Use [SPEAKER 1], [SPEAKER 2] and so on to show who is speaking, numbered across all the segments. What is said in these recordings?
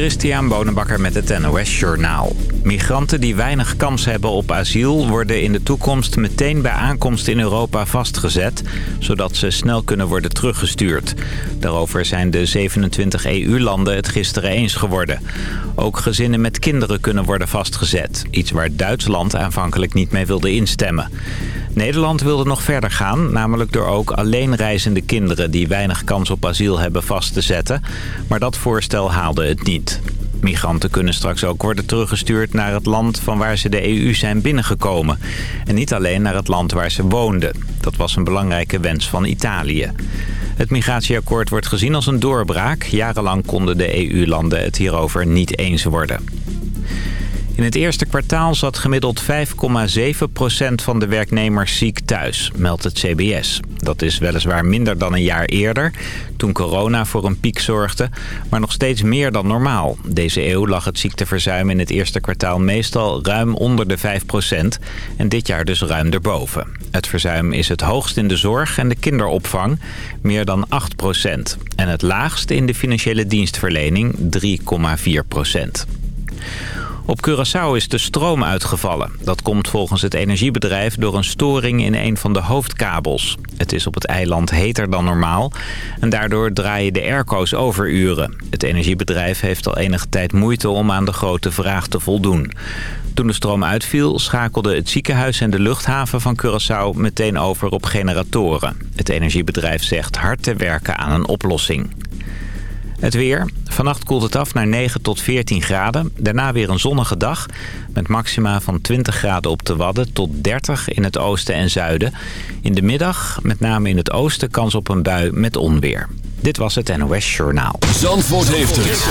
[SPEAKER 1] Christian Bonenbakker met het NOS Journaal. Migranten die weinig kans hebben op asiel... worden in de toekomst meteen bij aankomst in Europa vastgezet... zodat ze snel kunnen worden teruggestuurd. Daarover zijn de 27 EU-landen het gisteren eens geworden. Ook gezinnen met kinderen kunnen worden vastgezet. Iets waar Duitsland aanvankelijk niet mee wilde instemmen. Nederland wilde nog verder gaan, namelijk door ook alleenreizende kinderen... die weinig kans op asiel hebben vast te zetten. Maar dat voorstel haalde het niet. Migranten kunnen straks ook worden teruggestuurd naar het land van waar ze de EU zijn binnengekomen. En niet alleen naar het land waar ze woonden. Dat was een belangrijke wens van Italië. Het migratieakkoord wordt gezien als een doorbraak. Jarenlang konden de EU-landen het hierover niet eens worden. In het eerste kwartaal zat gemiddeld 5,7% van de werknemers ziek thuis, meldt het CBS. Dat is weliswaar minder dan een jaar eerder, toen corona voor een piek zorgde, maar nog steeds meer dan normaal. Deze eeuw lag het ziekteverzuim in het eerste kwartaal meestal ruim onder de 5% en dit jaar dus ruim erboven. Het verzuim is het hoogst in de zorg en de kinderopvang, meer dan 8%. En het laagst in de financiële dienstverlening, 3,4%. Op Curaçao is de stroom uitgevallen. Dat komt volgens het energiebedrijf door een storing in een van de hoofdkabels. Het is op het eiland heter dan normaal en daardoor draaien de airco's overuren. Het energiebedrijf heeft al enige tijd moeite om aan de grote vraag te voldoen. Toen de stroom uitviel schakelde het ziekenhuis en de luchthaven van Curaçao meteen over op generatoren. Het energiebedrijf zegt hard te werken aan een oplossing. Het weer. Vannacht koelt het af naar 9 tot 14 graden. Daarna weer een zonnige dag. Met maxima van 20 graden op de Wadden tot 30 in het oosten en zuiden. In de middag, met name in het oosten, kans op een bui met onweer. Dit was het NOS Journaal.
[SPEAKER 2] Zandvoort heeft het.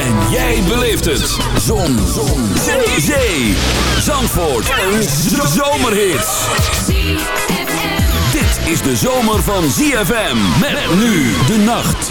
[SPEAKER 2] En jij beleeft het. Zon. Zon. Zee. Zandvoort. Een zomerhit. Dit is de zomer van ZFM. Met nu de nacht.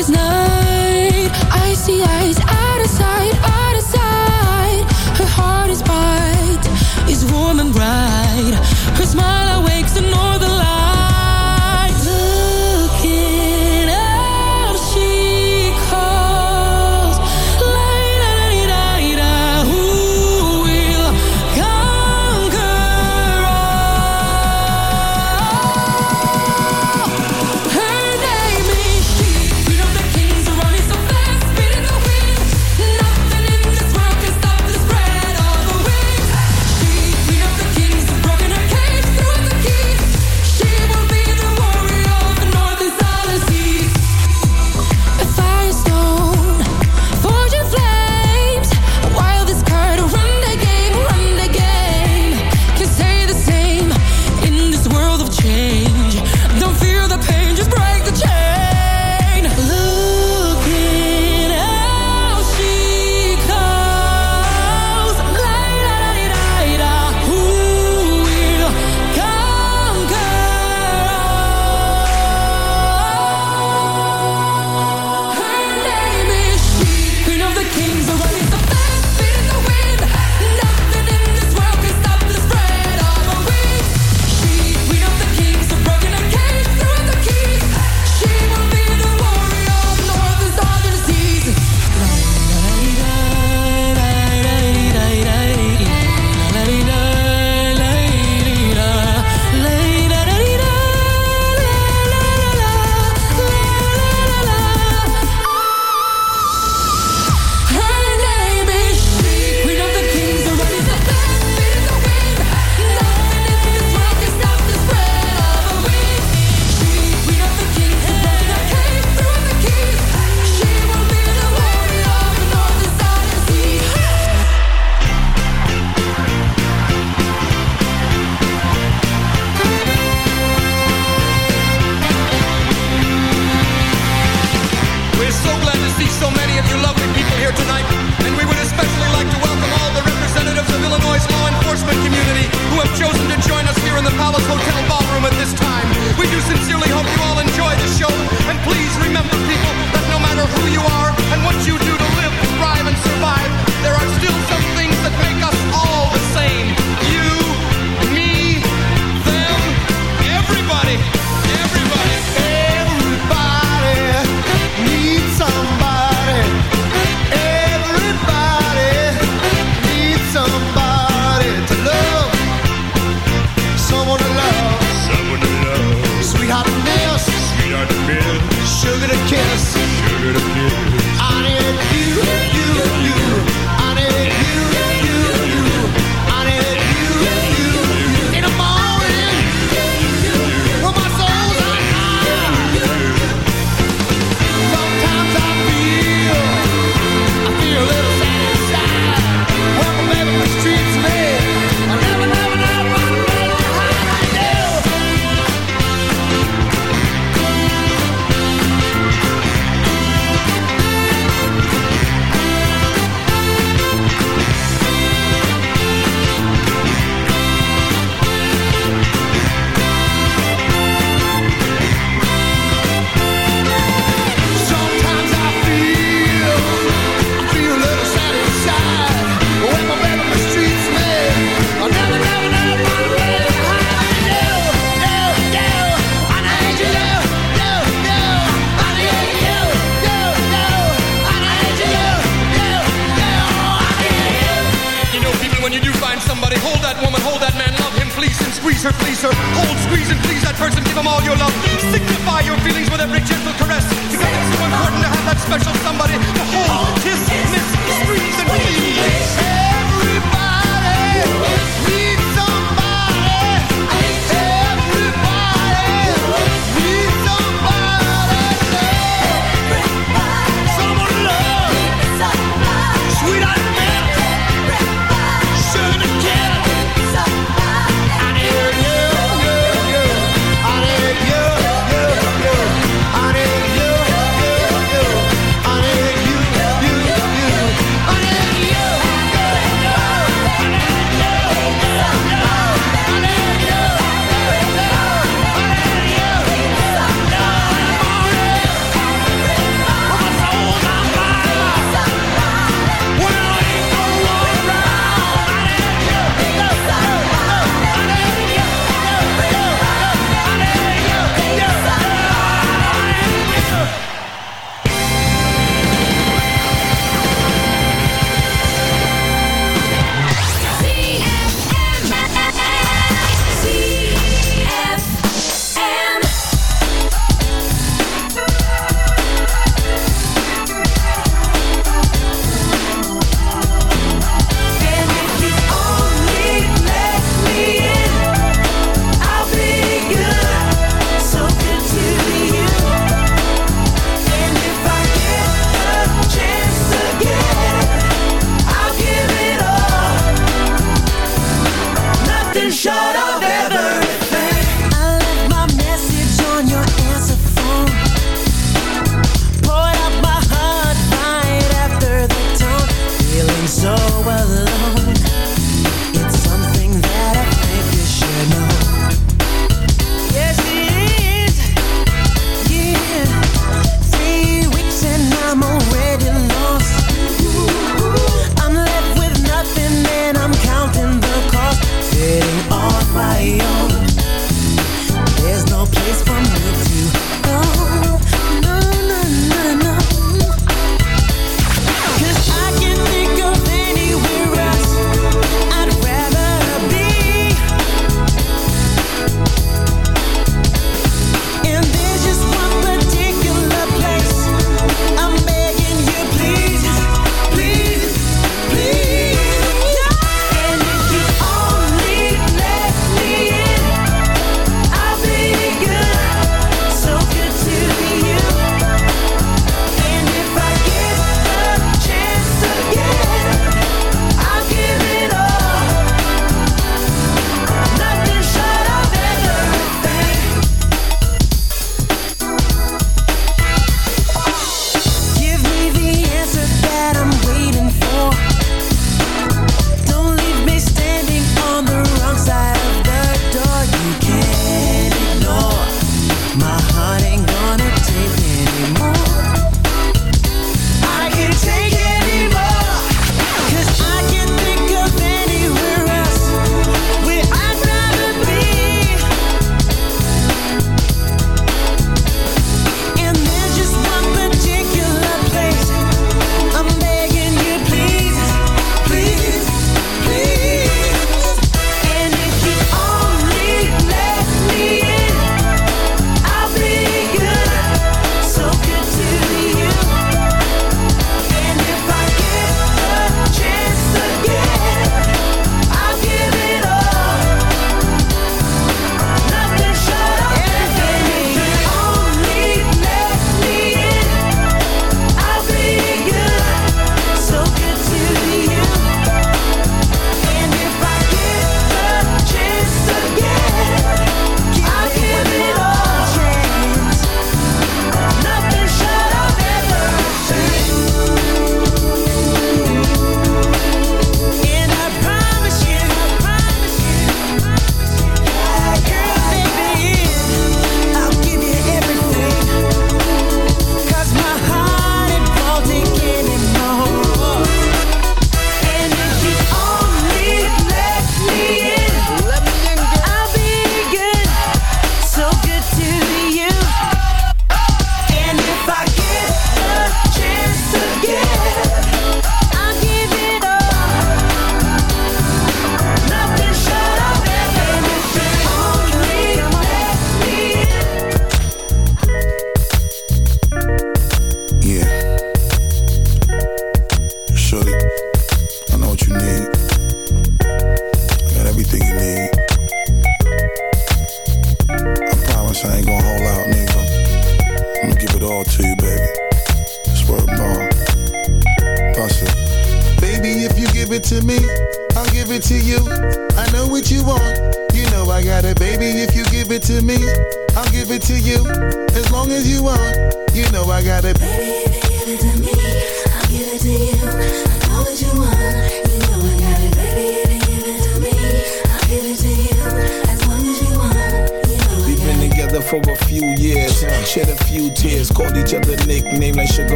[SPEAKER 3] darkest night. I see eyes out of sight, out of sight. Her heart is bright, is warm and bright. Her smile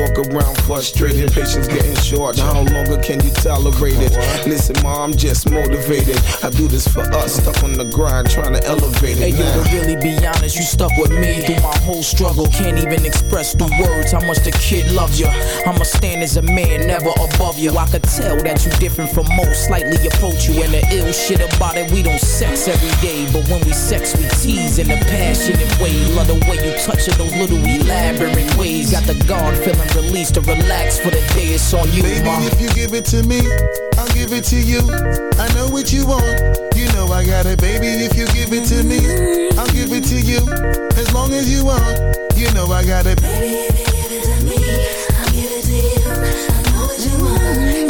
[SPEAKER 4] walk around frustrated, patience getting short. Now how longer can you tolerate it? Listen, mom, I'm just motivated. I do this for us, stuck on the grind, trying to elevate it.
[SPEAKER 5] Hey,
[SPEAKER 4] now.
[SPEAKER 5] yo, to really be honest, you stuck with me through my whole struggle. Can't even express the words how much the kid loves you. I'ma stand as a man, never above you. I could tell that you different from most, slightly approach you. And the ill shit about it, we don't sex every day, but when we sex, we tease in a passionate way. Love the way you touch it, those little elaborate ways. Got the guard feeling release to relax for the day it's on you,
[SPEAKER 6] Baby, if you give it to me, I'll give it to you. I know what you want, you know I got it. Baby, if you give it to me, I'll give it to you. As long as you want, you know I got it.
[SPEAKER 7] Baby, if you give it to me, I'll give it to you. I know what you want.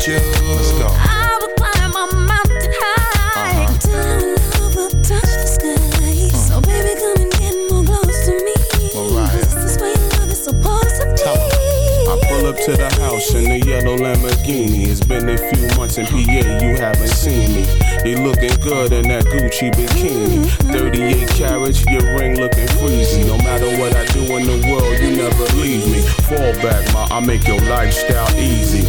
[SPEAKER 6] With you. Let's go.
[SPEAKER 3] I will climb a mountain high uh-huh. until our love will touch the sky. Uh-huh. So baby, come and get more close to me. This is where love is supposed to be.
[SPEAKER 8] I pull up to the house in the yellow Lamborghini. It's been a few months in PA, you haven't seen me. You looking good in that Gucci bikini. Mm-hmm. 38 carats, your ring looking freezy. No matter what I do in the world, you never leave me. Fall back, ma, I make your lifestyle easy.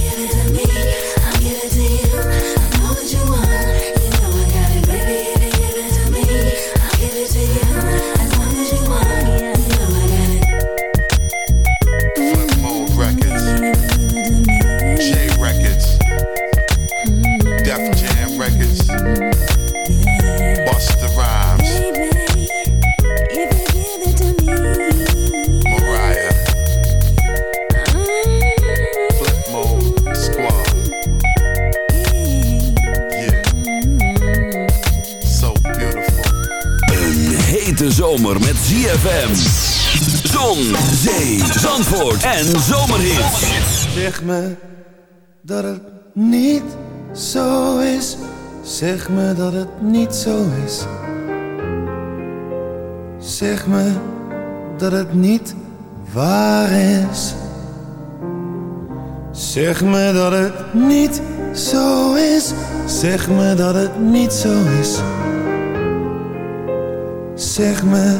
[SPEAKER 2] Zon, zee, zandvoort en zomerhits.
[SPEAKER 9] Zeg me dat het niet zo is. Zeg me dat het niet zo is. Zeg me dat het niet waar is. Zeg me dat het niet zo is. Zeg me dat het niet zo is. Zeg me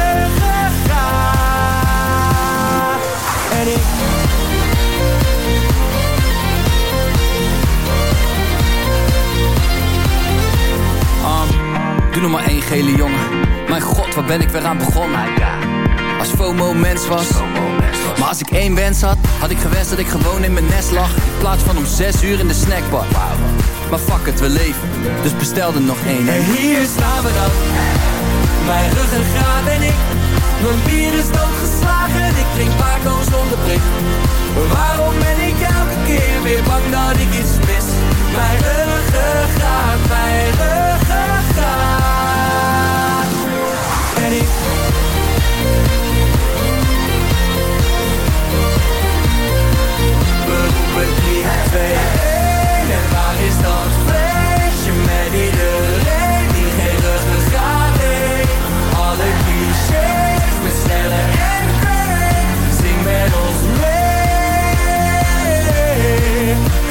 [SPEAKER 10] Um, doe nog maar één gele jongen. Mijn god, waar ben ik weer aan begonnen? Als FOMO mens was. Maar als ik één wens had, had ik gewenst dat ik gewoon in mijn nest lag. In plaats van om zes uur in de snackbar. Maar fuck het, we leven. Dus bestel er nog één.
[SPEAKER 11] En hier staan we dan Mijn ruggengraat en ik Mijn bier is doodgeslagen Ik drink weer bang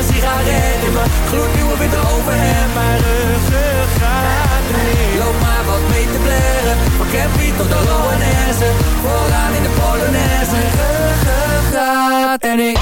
[SPEAKER 10] een sigaret in mijn gloednieuwe witte overhemd
[SPEAKER 11] Mijn ruggengraat niet
[SPEAKER 10] Loop maar wat mee te blerren Van Campy tot de Loanesse Vooraan in de Polonaise
[SPEAKER 12] Ruggengraat en ik.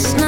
[SPEAKER 12] It's not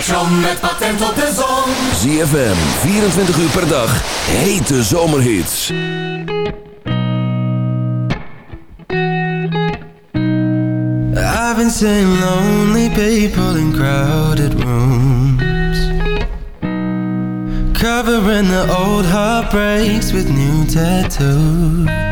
[SPEAKER 9] station met patent op de zon.
[SPEAKER 2] ZFM, 24 uur per dag. Hete zomerhits.
[SPEAKER 13] I've been seeing lonely people in crowded rooms Covering the old heartbreaks with new tattoos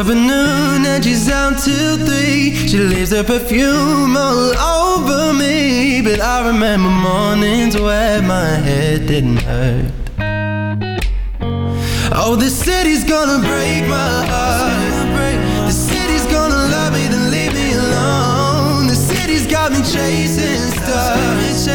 [SPEAKER 13] up at noon and she's out till three. She leaves her perfume all over me But I remember mornings where my head didn't hurt. Oh, the city's gonna break my heart. The city's gonna love me, then leave me alone. The city's got me chasing stars.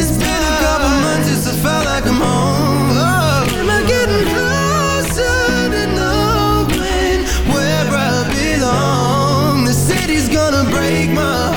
[SPEAKER 13] It's been a couple months since I felt like I'm home. Oh, Am I getting closer to knowing where I belong? The city's gonna break my heart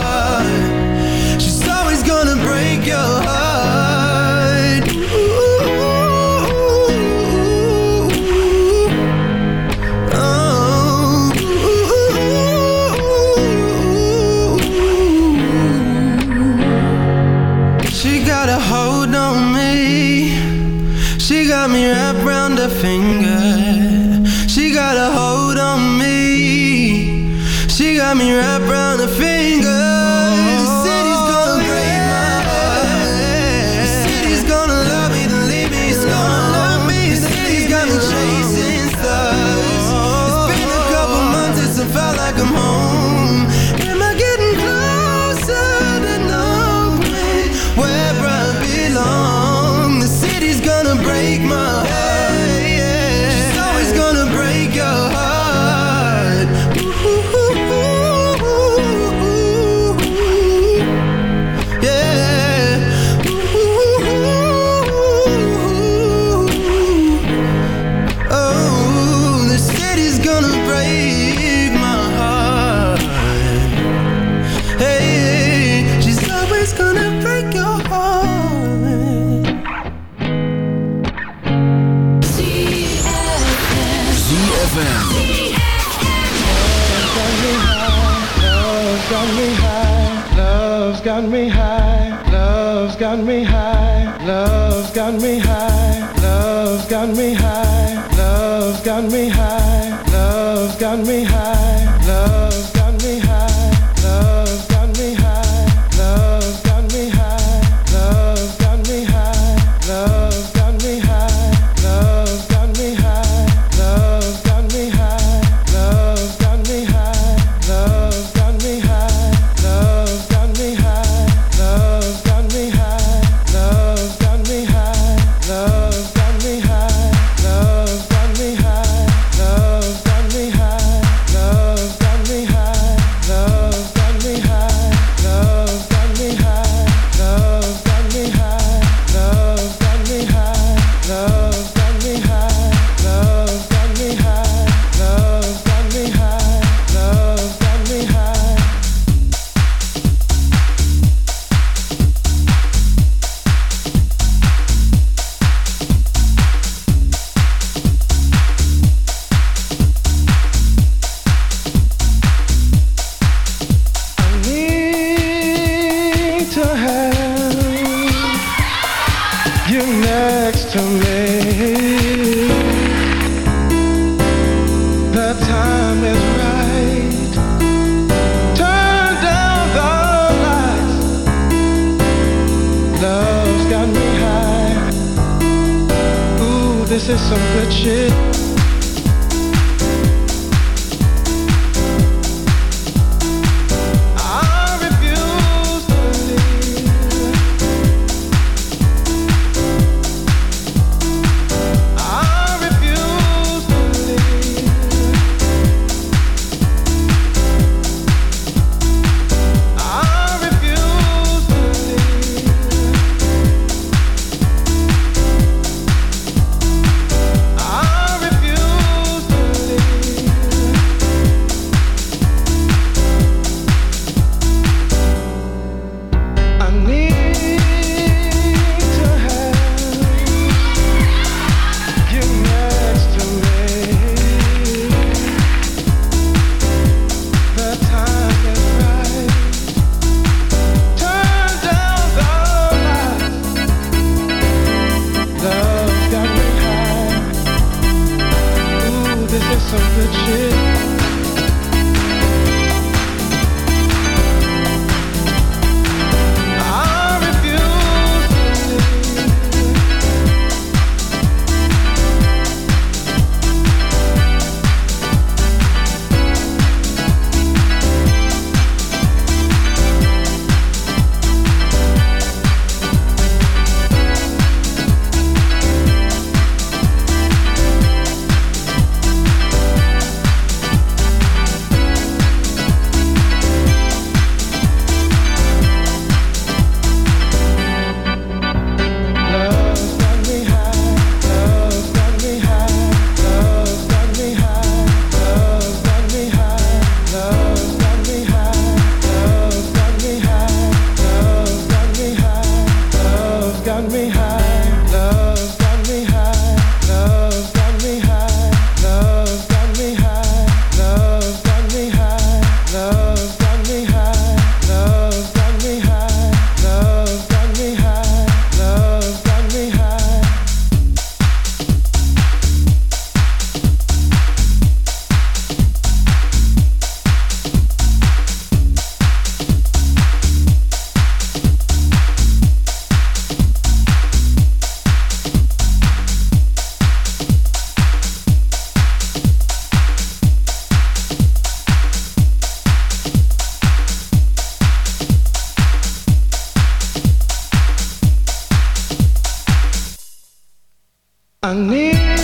[SPEAKER 14] I need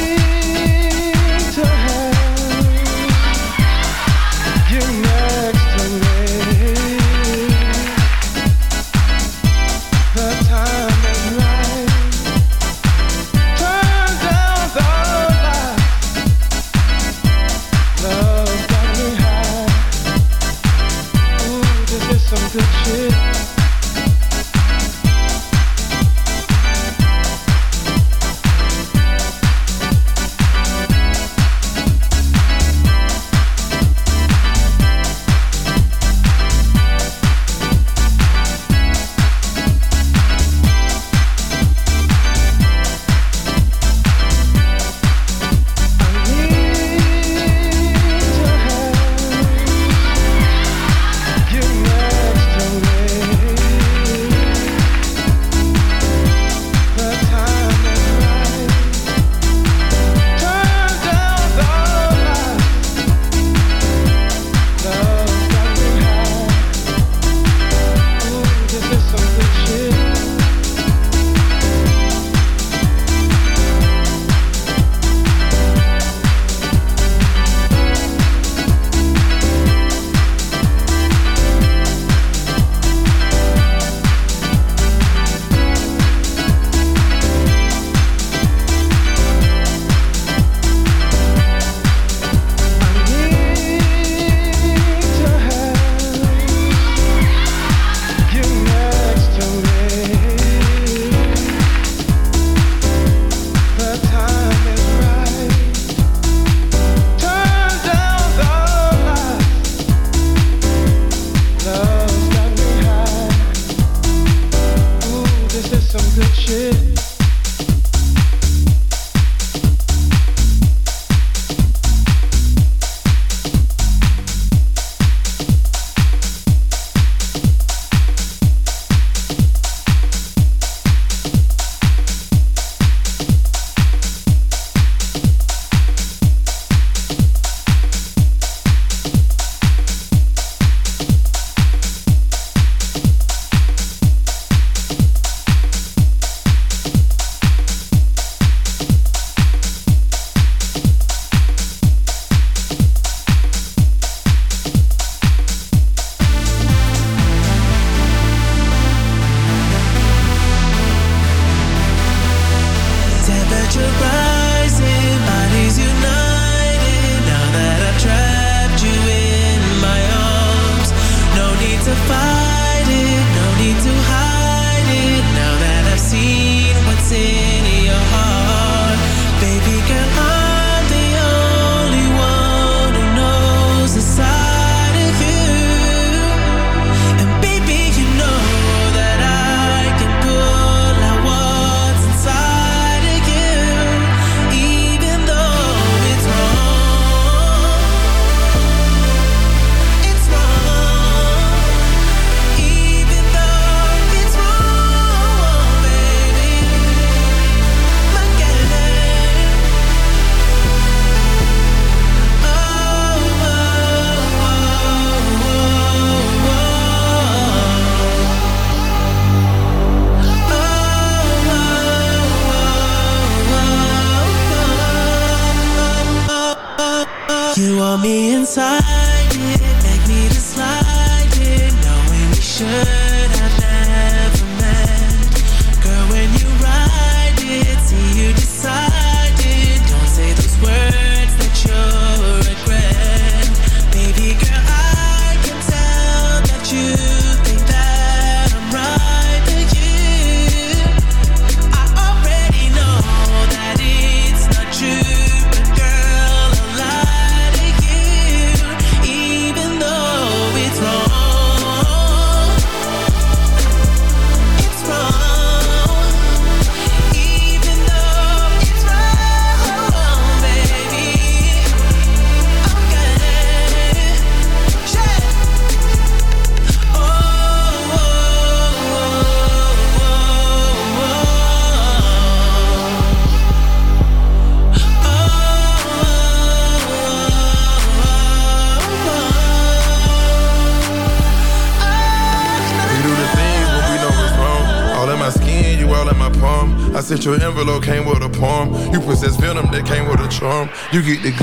[SPEAKER 14] Time. You
[SPEAKER 15] get the